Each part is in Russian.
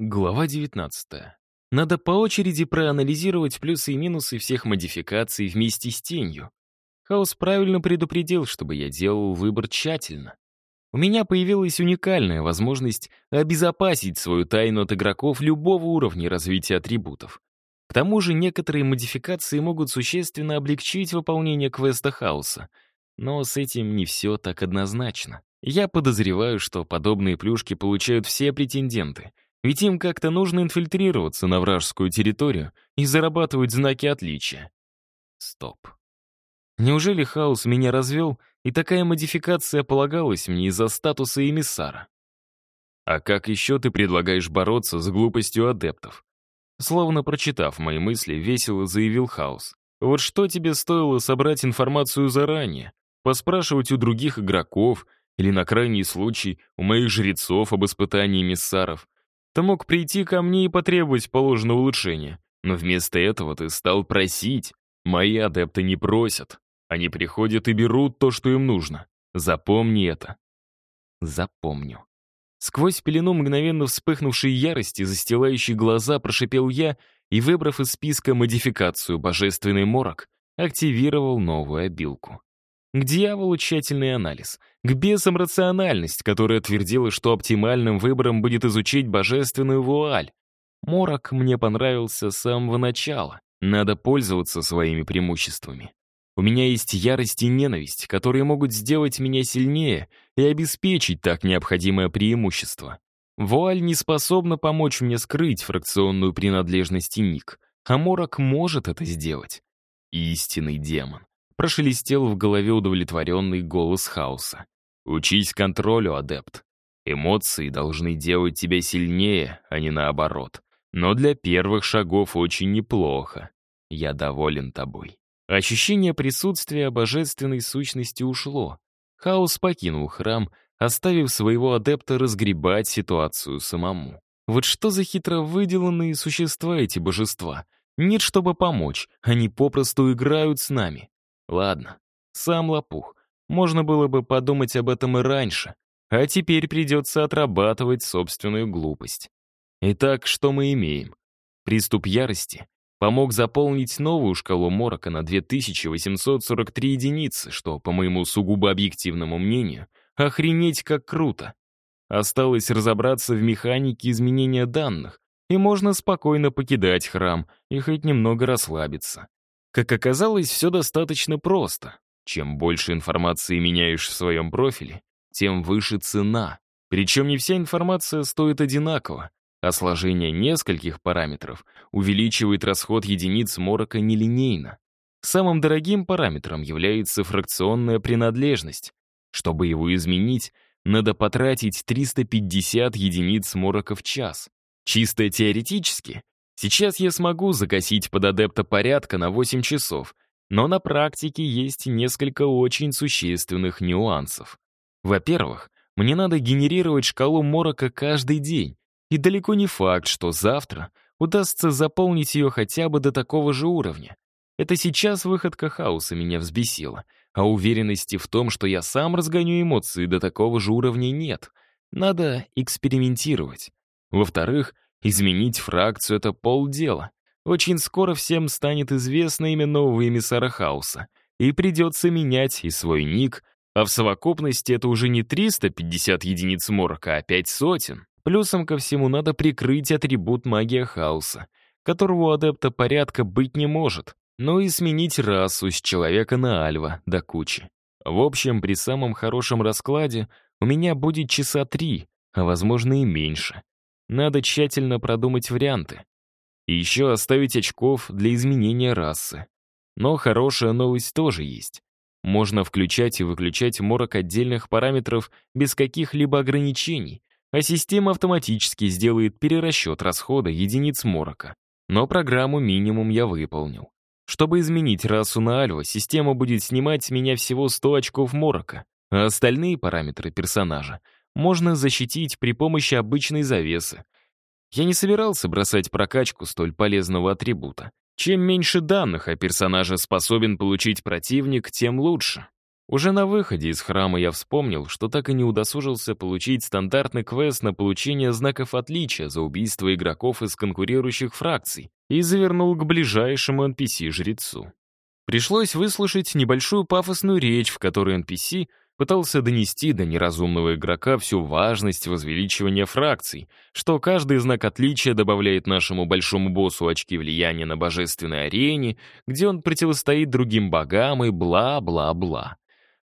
Глава 19. Надо по очереди проанализировать плюсы и минусы всех модификаций вместе с тенью. Хаос правильно предупредил, чтобы я делал выбор тщательно. У меня появилась уникальная возможность обезопасить свою тайну от игроков любого уровня развития атрибутов. К тому же некоторые модификации могут существенно облегчить выполнение квеста хаоса. Но с этим не все так однозначно. Я подозреваю, что подобные плюшки получают все претенденты — ведь им как-то нужно инфильтрироваться на вражескую территорию и зарабатывать знаки отличия. Стоп. Неужели хаос меня развел, и такая модификация полагалась мне из-за статуса эмиссара? А как еще ты предлагаешь бороться с глупостью адептов? Словно прочитав мои мысли, весело заявил хаос. Вот что тебе стоило собрать информацию заранее, поспрашивать у других игроков или на крайний случай у моих жрецов об испытании эмиссаров, ты мог прийти ко мне и потребовать положенного улучшения. Но вместо этого ты стал просить. Мои адепты не просят. Они приходят и берут то, что им нужно. Запомни это. Запомню. Сквозь пелену мгновенно вспыхнувшей ярости, застилающей глаза, прошипел я и, выбрав из списка модификацию «Божественный морок», активировал новую обилку. К дьяволу тщательный анализ. К бесам рациональность, которая твердила, что оптимальным выбором будет изучить божественную вуаль. Морок мне понравился с самого начала. Надо пользоваться своими преимуществами. У меня есть ярость и ненависть, которые могут сделать меня сильнее и обеспечить так необходимое преимущество. Вуаль не способна помочь мне скрыть фракционную принадлежность и ник, а Морок может это сделать. Истинный демон. Прошелестел в голове удовлетворенный голос хаоса. «Учись контролю, адепт. Эмоции должны делать тебя сильнее, а не наоборот. Но для первых шагов очень неплохо. Я доволен тобой». Ощущение присутствия божественной сущности ушло. Хаос покинул храм, оставив своего адепта разгребать ситуацию самому. Вот что за хитро выделанные существа эти божества? Нет, чтобы помочь, они попросту играют с нами. Ладно, сам лопух. Можно было бы подумать об этом и раньше, а теперь придется отрабатывать собственную глупость. Итак, что мы имеем? Приступ ярости помог заполнить новую шкалу морока на 2843 единицы, что, по моему сугубо объективному мнению, охренеть как круто. Осталось разобраться в механике изменения данных, и можно спокойно покидать храм и хоть немного расслабиться. Как оказалось, все достаточно просто. Чем больше информации меняешь в своем профиле, тем выше цена. Причем не вся информация стоит одинаково, а сложение нескольких параметров увеличивает расход единиц морока нелинейно. Самым дорогим параметром является фракционная принадлежность. Чтобы его изменить, надо потратить 350 единиц морока в час. Чисто теоретически, Сейчас я смогу закосить под адепта порядка на 8 часов, но на практике есть несколько очень существенных нюансов. Во-первых, мне надо генерировать шкалу морока каждый день, и далеко не факт, что завтра удастся заполнить ее хотя бы до такого же уровня. Это сейчас выходка хаоса меня взбесила, а уверенности в том, что я сам разгоню эмоции до такого же уровня нет. Надо экспериментировать. Во-вторых, Изменить фракцию — это полдела. Очень скоро всем станет известно имя нового эмиссара хаоса, и придется менять и свой ник, а в совокупности это уже не 350 единиц морока, а 5 сотен. Плюсом ко всему надо прикрыть атрибут магия хаоса, которого у адепта порядка быть не может, но и сменить расу с человека на альва до кучи. В общем, при самом хорошем раскладе у меня будет часа три, а возможно и меньше. Надо тщательно продумать варианты. И еще оставить очков для изменения расы. Но хорошая новость тоже есть. Можно включать и выключать морок отдельных параметров без каких-либо ограничений, а система автоматически сделает перерасчет расхода единиц морока. Но программу минимум я выполнил. Чтобы изменить расу на Альва, система будет снимать с меня всего 100 очков морока, а остальные параметры персонажа можно защитить при помощи обычной завесы. Я не собирался бросать прокачку столь полезного атрибута. Чем меньше данных о персонаже способен получить противник, тем лучше. Уже на выходе из храма я вспомнил, что так и не удосужился получить стандартный квест на получение знаков отличия за убийство игроков из конкурирующих фракций и завернул к ближайшему NPC-жрецу. Пришлось выслушать небольшую пафосную речь, в которой NPC пытался донести до неразумного игрока всю важность возвеличивания фракций, что каждый знак отличия добавляет нашему большому боссу очки влияния на божественной арене, где он противостоит другим богам и бла-бла-бла.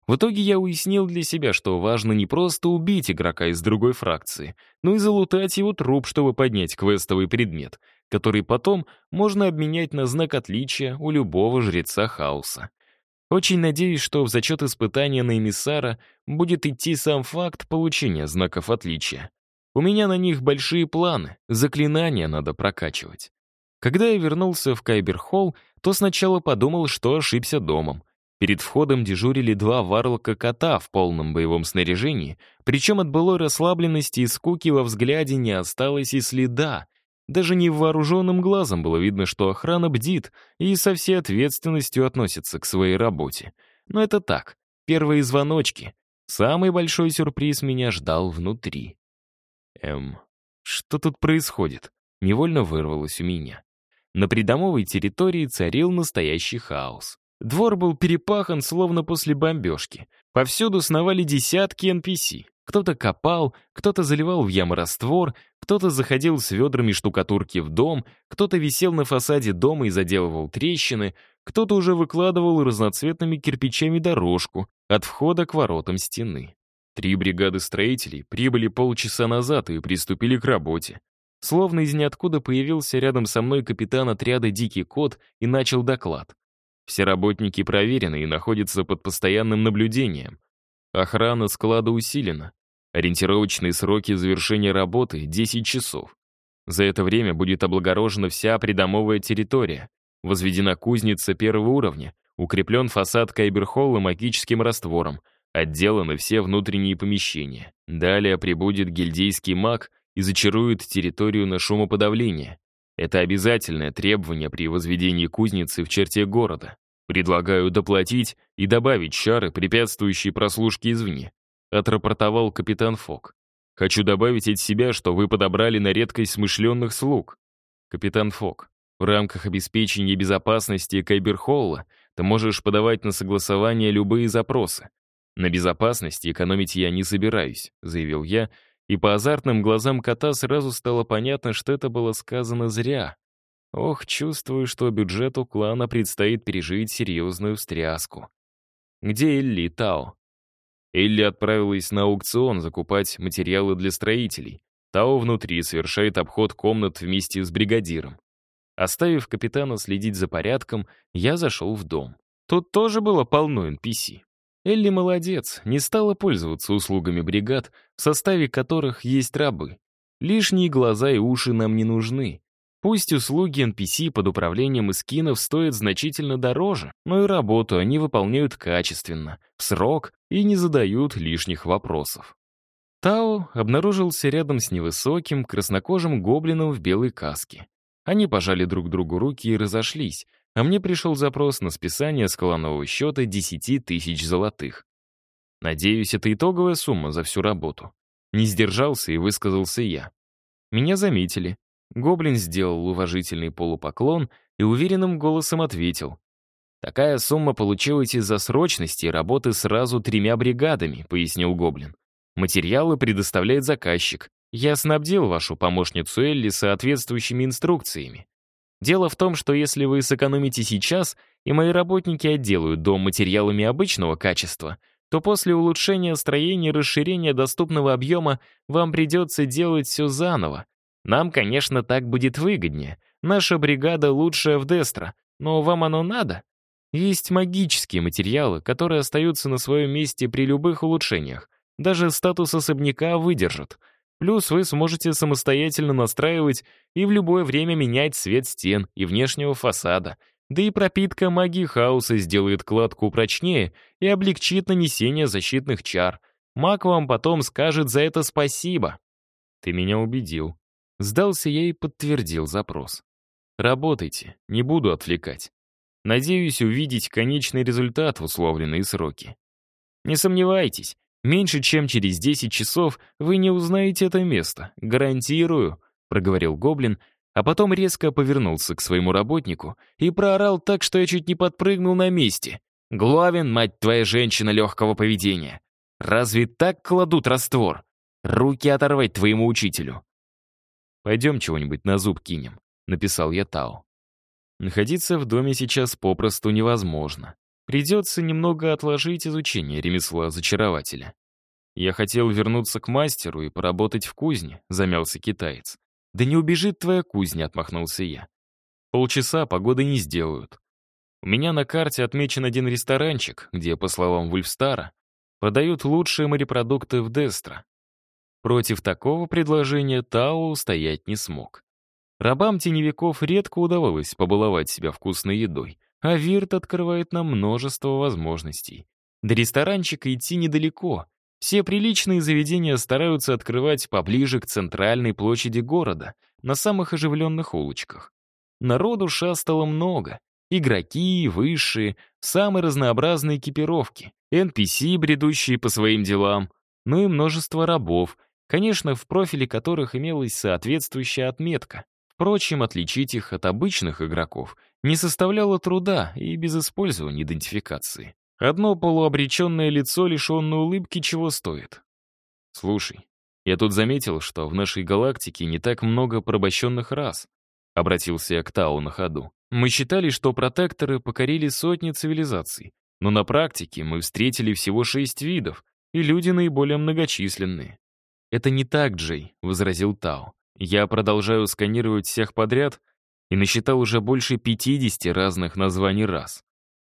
В итоге я уяснил для себя, что важно не просто убить игрока из другой фракции, но и залутать его труп, чтобы поднять квестовый предмет, который потом можно обменять на знак отличия у любого жреца хаоса. Очень надеюсь, что в зачет испытания на эмиссара будет идти сам факт получения знаков отличия. У меня на них большие планы, заклинания надо прокачивать. Когда я вернулся в Кайберхолл, то сначала подумал, что ошибся домом. Перед входом дежурили два варлока-кота в полном боевом снаряжении, причем от былой расслабленности и скуки во взгляде не осталось и следа. Даже невооруженным глазом было видно, что охрана бдит и со всей ответственностью относится к своей работе. Но это так, первые звоночки. Самый большой сюрприз меня ждал внутри. Эм, что тут происходит? Невольно вырвалось у меня. На придомовой территории царил настоящий хаос. Двор был перепахан, словно после бомбежки. Повсюду сновали десятки NPC. Кто-то копал, кто-то заливал в ямы раствор, кто-то заходил с ведрами штукатурки в дом, кто-то висел на фасаде дома и заделывал трещины, кто-то уже выкладывал разноцветными кирпичами дорожку от входа к воротам стены. Три бригады строителей прибыли полчаса назад и приступили к работе. Словно из ниоткуда появился рядом со мной капитан отряда «Дикий кот» и начал доклад. Все работники проверены и находятся под постоянным наблюдением. Охрана склада усилена. Ориентировочные сроки завершения работы — 10 часов. За это время будет облагорожена вся придомовая территория, возведена кузница первого уровня, укреплен фасад Кайберхолла магическим раствором, отделаны все внутренние помещения. Далее прибудет гильдейский маг и зачарует территорию на шумоподавление. Это обязательное требование при возведении кузницы в черте города. Предлагаю доплатить и добавить чары, препятствующие прослушке извне», — отрапортовал капитан Фок. «Хочу добавить от себя, что вы подобрали на редкость смышленных слуг». «Капитан Фок, в рамках обеспечения безопасности Кайберхолла ты можешь подавать на согласование любые запросы. На безопасности экономить я не собираюсь», — заявил я, и по азартным глазам кота сразу стало понятно, что это было сказано зря. Ох, чувствую, что бюджету клана предстоит пережить серьезную встряску. Где Элли Тао? Элли отправилась на аукцион закупать материалы для строителей. Тао внутри совершает обход комнат вместе с бригадиром. Оставив капитана следить за порядком, я зашел в дом. Тут тоже было полно NPC. Элли молодец, не стала пользоваться услугами бригад, в составе которых есть рабы. Лишние глаза и уши нам не нужны. Пусть услуги NPC под управлением эскинов стоят значительно дороже, но и работу они выполняют качественно, в срок и не задают лишних вопросов. Тао обнаружился рядом с невысоким, краснокожим гоблином в белой каске. Они пожали друг другу руки и разошлись, а мне пришел запрос на списание скаланового счета 10 тысяч золотых. Надеюсь, это итоговая сумма за всю работу. Не сдержался и высказался я. Меня заметили. Гоблин сделал уважительный полупоклон и уверенным голосом ответил. «Такая сумма получилась из-за срочности работы сразу тремя бригадами», — пояснил Гоблин. «Материалы предоставляет заказчик. Я снабдил вашу помощницу Элли соответствующими инструкциями. Дело в том, что если вы сэкономите сейчас, и мои работники отделают дом материалами обычного качества, то после улучшения строения и расширения доступного объема вам придется делать все заново. Нам, конечно, так будет выгоднее. Наша бригада лучшая в Дестро, но вам оно надо? Есть магические материалы, которые остаются на своем месте при любых улучшениях. Даже статус особняка выдержат — Плюс вы сможете самостоятельно настраивать и в любое время менять цвет стен и внешнего фасада. Да и пропитка магии хаоса сделает кладку прочнее и облегчит нанесение защитных чар. Маг вам потом скажет за это спасибо. Ты меня убедил. Сдался я и подтвердил запрос. Работайте, не буду отвлекать. Надеюсь увидеть конечный результат в условленные сроки. Не сомневайтесь, меньше чем через 10 часов вы не узнаете это место. Гарантирую», — проговорил гоблин, а потом резко повернулся к своему работнику и проорал так, что я чуть не подпрыгнул на месте. «Главин, мать твоя женщина легкого поведения! Разве так кладут раствор? Руки оторвать твоему учителю!» «Пойдем чего-нибудь на зуб кинем», — написал я Тао. Находиться в доме сейчас попросту невозможно. Придется немного отложить изучение ремесла зачарователя. Я хотел вернуться к мастеру и поработать в кузне, замялся китаец. Да не убежит твоя кузня, отмахнулся я. Полчаса погоды не сделают. У меня на карте отмечен один ресторанчик, где, по словам Вульфстара, продают лучшие морепродукты в Дестро. Против такого предложения Тао устоять не смог. Рабам теневиков редко удавалось побаловать себя вкусной едой, а Вирт открывает нам множество возможностей. До ресторанчика идти недалеко. Все приличные заведения стараются открывать поближе к центральной площади города, на самых оживленных улочках. Народу шастало много. Игроки, высшие, самые разнообразные экипировки, NPC, бредущие по своим делам, ну и множество рабов, конечно, в профиле которых имелась соответствующая отметка. Впрочем, отличить их от обычных игроков не составляло труда и без использования идентификации. Одно полуобреченное лицо, лишенное улыбки, чего стоит. «Слушай, я тут заметил, что в нашей галактике не так много порабощенных рас», обратился я к Тау на ходу. «Мы считали, что протекторы покорили сотни цивилизаций, но на практике мы встретили всего шесть видов, и люди наиболее многочисленные». «Это не так, Джей», — возразил Тау. «Я продолжаю сканировать всех подряд и насчитал уже больше 50 разных названий рас.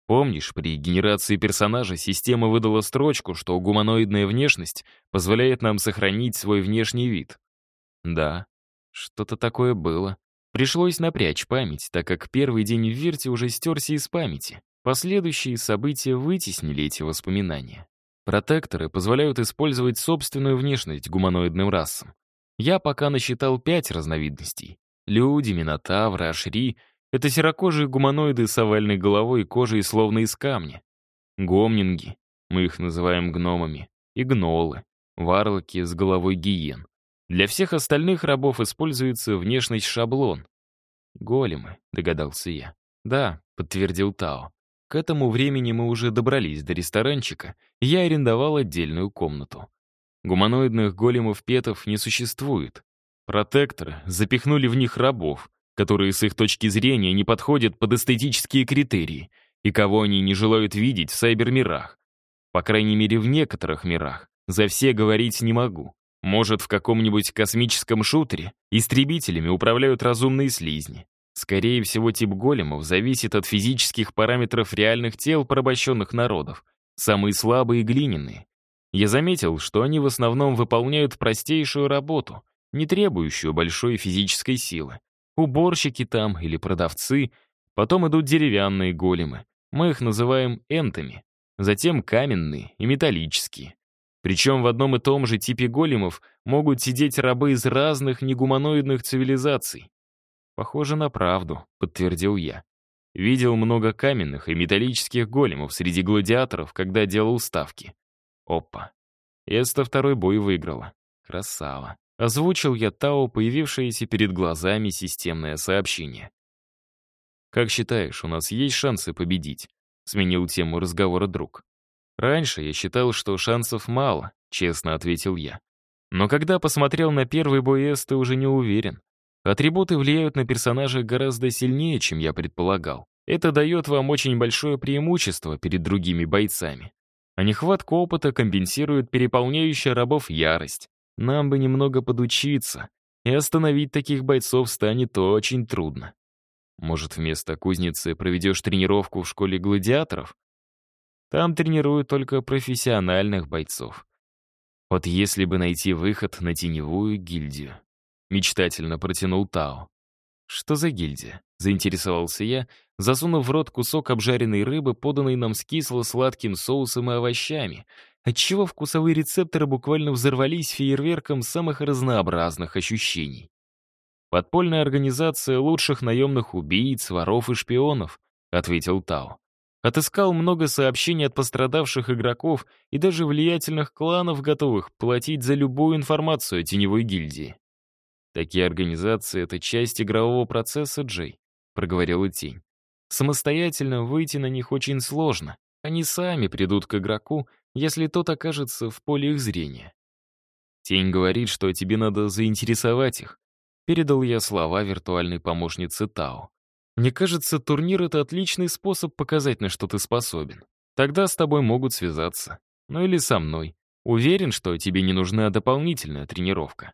Помнишь, при генерации персонажа система выдала строчку, что гуманоидная внешность позволяет нам сохранить свой внешний вид? Да, что-то такое было. Пришлось напрячь память, так как первый день в Вирте уже стерся из памяти. Последующие события вытеснили эти воспоминания. Протекторы позволяют использовать собственную внешность гуманоидным расам. Я пока насчитал пять разновидностей. Люди, минотавры, ашри — это серокожие гуманоиды с овальной головой и кожей словно из камня. Гомнинги, мы их называем гномами, и гнолы, варлоки с головой гиен. Для всех остальных рабов используется внешность шаблон. «Големы», — догадался я. «Да», — подтвердил Тао. К этому времени мы уже добрались до ресторанчика, и я арендовал отдельную комнату. Гуманоидных големов-петов не существует, Протекторы запихнули в них рабов, которые с их точки зрения не подходят под эстетические критерии и кого они не желают видеть в сайбермирах. По крайней мере, в некоторых мирах. За все говорить не могу. Может, в каком-нибудь космическом шутере истребителями управляют разумные слизни. Скорее всего, тип големов зависит от физических параметров реальных тел порабощенных народов. Самые слабые глиняные. Я заметил, что они в основном выполняют простейшую работу — не требующую большой физической силы. Уборщики там или продавцы, потом идут деревянные големы. Мы их называем энтами. Затем каменные и металлические. Причем в одном и том же типе големов могут сидеть рабы из разных негуманоидных цивилизаций. «Похоже на правду», — подтвердил я. Видел много каменных и металлических големов среди гладиаторов, когда делал ставки. Опа. Эста второй бой выиграла. Красава. Озвучил я Тао появившееся перед глазами системное сообщение. «Как считаешь, у нас есть шансы победить?» — сменил тему разговора друг. «Раньше я считал, что шансов мало», — честно ответил я. Но когда посмотрел на первый бой Эсты, уже не уверен. Атрибуты влияют на персонажа гораздо сильнее, чем я предполагал. Это дает вам очень большое преимущество перед другими бойцами. А нехватка опыта компенсирует переполняющая рабов ярость. Нам бы немного подучиться, и остановить таких бойцов станет очень трудно. Может, вместо кузницы проведешь тренировку в школе гладиаторов? Там тренируют только профессиональных бойцов. Вот если бы найти выход на теневую гильдию. Мечтательно протянул Тао. Что за гильдия? Заинтересовался я, засунув в рот кусок обжаренной рыбы, поданной нам с кисло-сладким соусом и овощами, отчего вкусовые рецепторы буквально взорвались фейерверком самых разнообразных ощущений. «Подпольная организация лучших наемных убийц, воров и шпионов», — ответил Тао. Отыскал много сообщений от пострадавших игроков и даже влиятельных кланов, готовых платить за любую информацию о теневой гильдии. «Такие организации — это часть игрового процесса, Джей», — проговорила тень. «Самостоятельно выйти на них очень сложно. Они сами придут к игроку, если тот окажется в поле их зрения. Тень говорит, что тебе надо заинтересовать их. Передал я слова виртуальной помощнице Тао. Мне кажется, турнир — это отличный способ показать, на что ты способен. Тогда с тобой могут связаться. Ну или со мной. Уверен, что тебе не нужна дополнительная тренировка.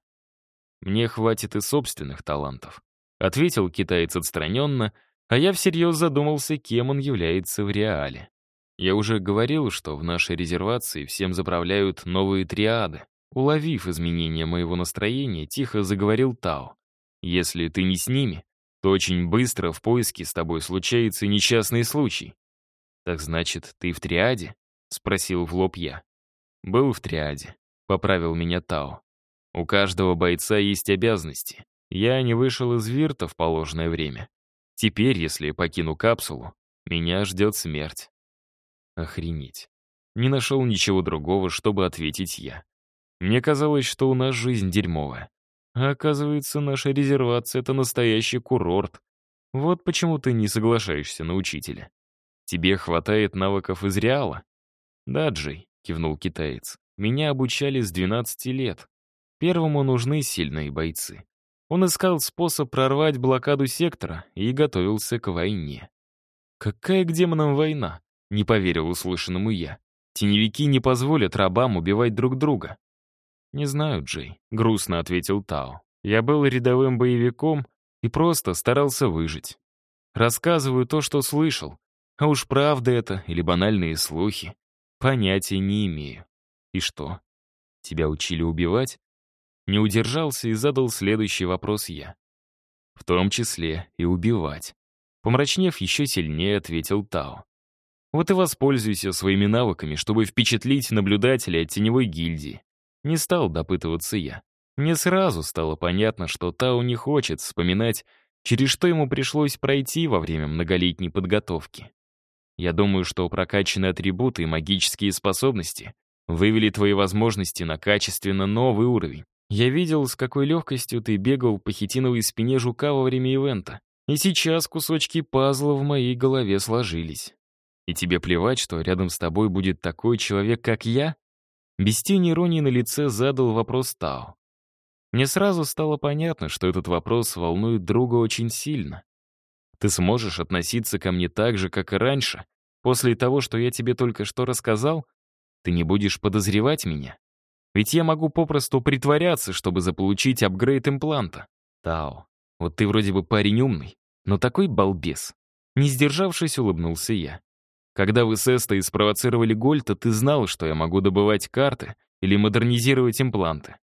Мне хватит и собственных талантов. Ответил китаец отстраненно, а я всерьез задумался, кем он является в реале. Я уже говорил, что в нашей резервации всем заправляют новые триады. Уловив изменение моего настроения, тихо заговорил Тао. «Если ты не с ними, то очень быстро в поиске с тобой случается несчастный случай». «Так значит, ты в триаде?» — спросил в лоб я. «Был в триаде», — поправил меня Тао. «У каждого бойца есть обязанности. Я не вышел из Вирта в положенное время. Теперь, если покину капсулу, меня ждет смерть». Охренеть. Не нашел ничего другого, чтобы ответить я. Мне казалось, что у нас жизнь дерьмовая. А оказывается, наша резервация — это настоящий курорт. Вот почему ты не соглашаешься на учителя. Тебе хватает навыков из Реала? Да, Джей, кивнул китаец. Меня обучали с 12 лет. Первому нужны сильные бойцы. Он искал способ прорвать блокаду сектора и готовился к войне. Какая к демонам война? Не поверил услышанному я. Теневики не позволят рабам убивать друг друга. «Не знаю, Джей», — грустно ответил Тао. «Я был рядовым боевиком и просто старался выжить. Рассказываю то, что слышал. А уж правда это или банальные слухи. Понятия не имею. И что? Тебя учили убивать?» Не удержался и задал следующий вопрос я. «В том числе и убивать». Помрачнев еще сильнее, ответил Тао. «Вот и воспользуйся своими навыками, чтобы впечатлить наблюдателя от теневой гильдии. Не стал допытываться я. Мне сразу стало понятно, что Тау не хочет вспоминать, через что ему пришлось пройти во время многолетней подготовки. Я думаю, что прокачанные атрибуты и магические способности вывели твои возможности на качественно новый уровень. Я видел, с какой легкостью ты бегал по хитиновой спине жука во время ивента. И сейчас кусочки пазла в моей голове сложились. И тебе плевать, что рядом с тобой будет такой человек, как я? Без тени иронии на лице задал вопрос Тао. Мне сразу стало понятно, что этот вопрос волнует друга очень сильно. Ты сможешь относиться ко мне так же, как и раньше, после того, что я тебе только что рассказал? Ты не будешь подозревать меня? Ведь я могу попросту притворяться, чтобы заполучить апгрейд импланта. Тао, вот ты вроде бы парень умный, но такой балбес. Не сдержавшись, улыбнулся я. Когда вы с Эстой спровоцировали Гольта, ты знал, что я могу добывать карты или модернизировать импланты?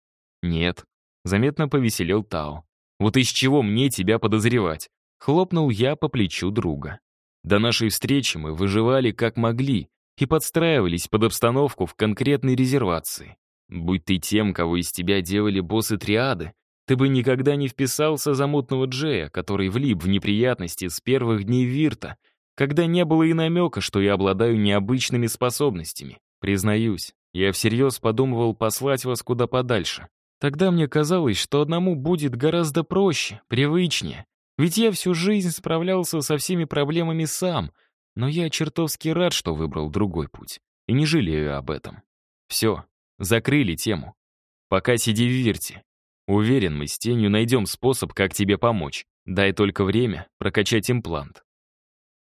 Нет. Заметно повеселел Тао. Вот из чего мне тебя подозревать? Хлопнул я по плечу друга. До нашей встречи мы выживали как могли и подстраивались под обстановку в конкретной резервации. Будь ты тем, кого из тебя делали боссы триады, ты бы никогда не вписался за мутного Джея, который влип в неприятности с первых дней Вирта — когда не было и намека, что я обладаю необычными способностями. Признаюсь, я всерьез подумывал послать вас куда подальше. Тогда мне казалось, что одному будет гораздо проще, привычнее. Ведь я всю жизнь справлялся со всеми проблемами сам, но я чертовски рад, что выбрал другой путь. И не жалею об этом. Все, закрыли тему. Пока сиди в Вирте. Уверен, мы с тенью найдем способ, как тебе помочь. Дай только время прокачать имплант.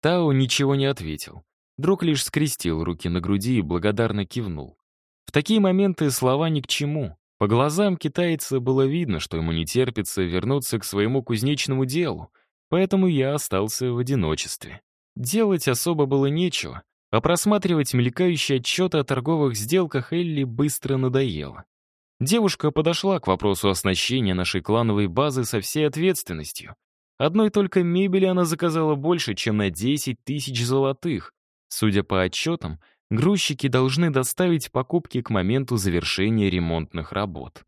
Тао ничего не ответил. Друг лишь скрестил руки на груди и благодарно кивнул. В такие моменты слова ни к чему. По глазам китайца было видно, что ему не терпится вернуться к своему кузнечному делу, поэтому я остался в одиночестве. Делать особо было нечего, а просматривать мелькающие отчеты о торговых сделках Элли быстро надоело. Девушка подошла к вопросу оснащения нашей клановой базы со всей ответственностью, Одной только мебели она заказала больше, чем на 10 тысяч золотых. Судя по отчетам, грузчики должны доставить покупки к моменту завершения ремонтных работ.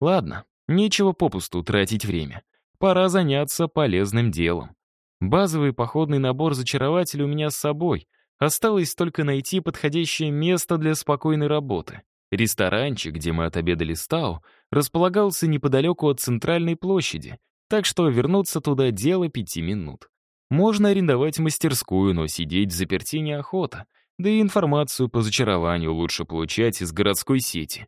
Ладно, нечего попусту тратить время. Пора заняться полезным делом. Базовый походный набор зачарователя у меня с собой, Осталось только найти подходящее место для спокойной работы. Ресторанчик, где мы отобедали с Тау, располагался неподалеку от центральной площади, так что вернуться туда — дело пяти минут. Можно арендовать мастерскую, но сидеть в заперти неохота, да и информацию по зачарованию лучше получать из городской сети.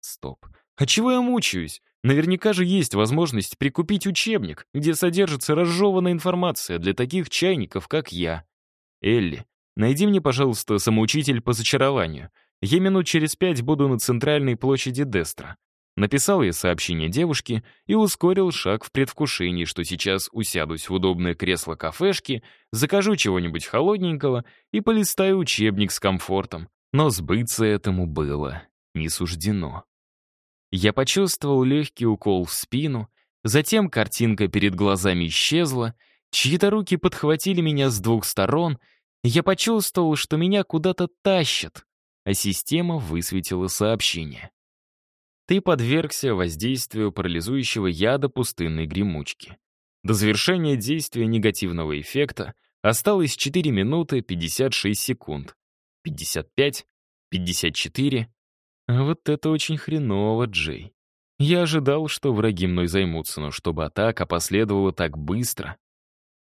Стоп. А чего я мучаюсь? Наверняка же есть возможность прикупить учебник, где содержится разжеванная информация для таких чайников, как я. Элли, найди мне, пожалуйста, самоучитель по зачарованию. Я минут через пять буду на центральной площади Дестра. Написал я сообщение девушке и ускорил шаг в предвкушении, что сейчас усядусь в удобное кресло кафешки, закажу чего-нибудь холодненького и полистаю учебник с комфортом. Но сбыться этому было не суждено. Я почувствовал легкий укол в спину, затем картинка перед глазами исчезла, чьи-то руки подхватили меня с двух сторон, я почувствовал, что меня куда-то тащат, а система высветила сообщение. Ты подвергся воздействию парализующего яда пустынной гремучки. До завершения действия негативного эффекта осталось 4 минуты 56 секунд. 55, 54, а вот это очень хреново, Джей. Я ожидал, что враги мной займутся, но чтобы атака последовала так быстро.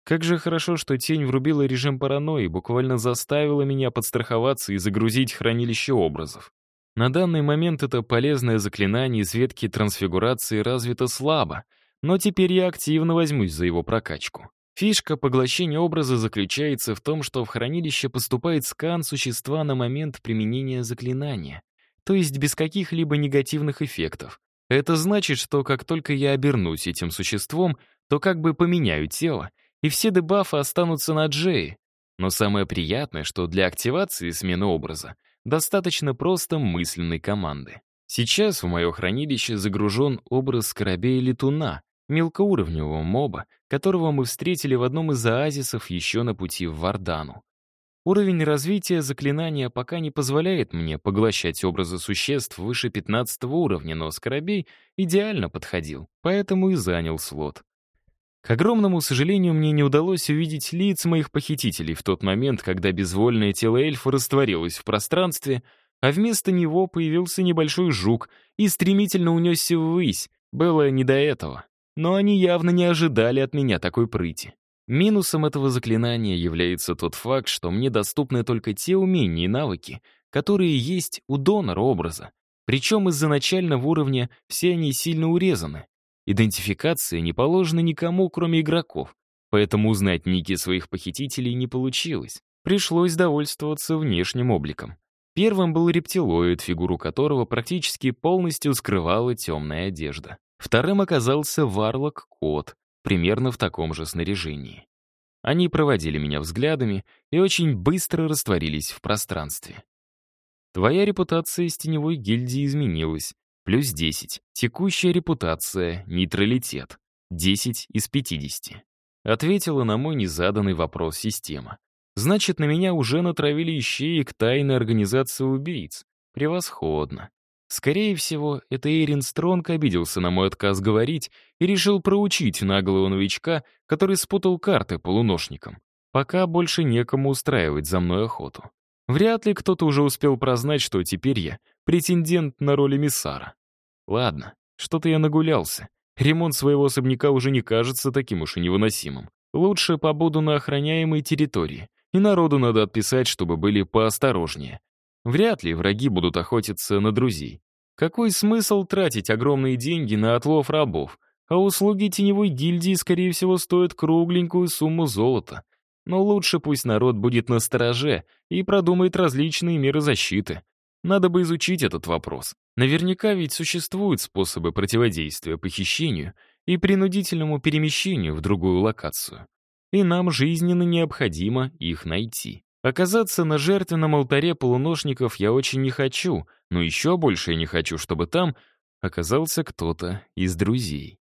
Как же хорошо, что тень врубила режим паранойи, буквально заставила меня подстраховаться и загрузить хранилище образов. На данный момент это полезное заклинание из ветки трансфигурации развито слабо, но теперь я активно возьмусь за его прокачку. Фишка поглощения образа заключается в том, что в хранилище поступает скан существа на момент применения заклинания то есть без каких-либо негативных эффектов. Это значит, что как только я обернусь этим существом, то как бы поменяю тело, и все дебафы останутся на Джее. Но самое приятное, что для активации смены образа достаточно просто мысленной команды. Сейчас в мое хранилище загружен образ скоробея летуна, мелкоуровневого моба, которого мы встретили в одном из оазисов еще на пути в Вардану. Уровень развития заклинания пока не позволяет мне поглощать образы существ выше 15 уровня, но Скоробей идеально подходил, поэтому и занял слот. К огромному сожалению, мне не удалось увидеть лиц моих похитителей в тот момент, когда безвольное тело эльфа растворилось в пространстве, а вместо него появился небольшой жук и стремительно унесся ввысь. Было не до этого. Но они явно не ожидали от меня такой прыти. Минусом этого заклинания является тот факт, что мне доступны только те умения и навыки, которые есть у донора образа. Причем из-за начального уровня все они сильно урезаны. Идентификация не положена никому, кроме игроков, поэтому узнать ники своих похитителей не получилось. Пришлось довольствоваться внешним обликом. Первым был рептилоид, фигуру которого практически полностью скрывала темная одежда. Вторым оказался варлок-кот, примерно в таком же снаряжении. Они проводили меня взглядами и очень быстро растворились в пространстве. Твоя репутация из теневой гильдии изменилась. Плюс 10. Текущая репутация — нейтралитет. 10 из 50. Ответила на мой незаданный вопрос система. Значит, на меня уже натравили ищеек тайной организации убийц. Превосходно. Скорее всего, это Эйрин Стронг обиделся на мой отказ говорить и решил проучить наглого новичка, который спутал карты полуношником. Пока больше некому устраивать за мной охоту. Вряд ли кто-то уже успел прознать, что теперь я претендент на роль эмиссара. Ладно, что-то я нагулялся. Ремонт своего особняка уже не кажется таким уж и невыносимым. Лучше побуду на охраняемой территории, и народу надо отписать, чтобы были поосторожнее. Вряд ли враги будут охотиться на друзей. Какой смысл тратить огромные деньги на отлов рабов, а услуги теневой гильдии, скорее всего, стоят кругленькую сумму золота. Но лучше пусть народ будет на стороже и продумает различные меры защиты. Надо бы изучить этот вопрос. Наверняка ведь существуют способы противодействия похищению и принудительному перемещению в другую локацию. И нам жизненно необходимо их найти. Оказаться на жертвенном алтаре полуношников я очень не хочу, но еще больше я не хочу, чтобы там оказался кто-то из друзей.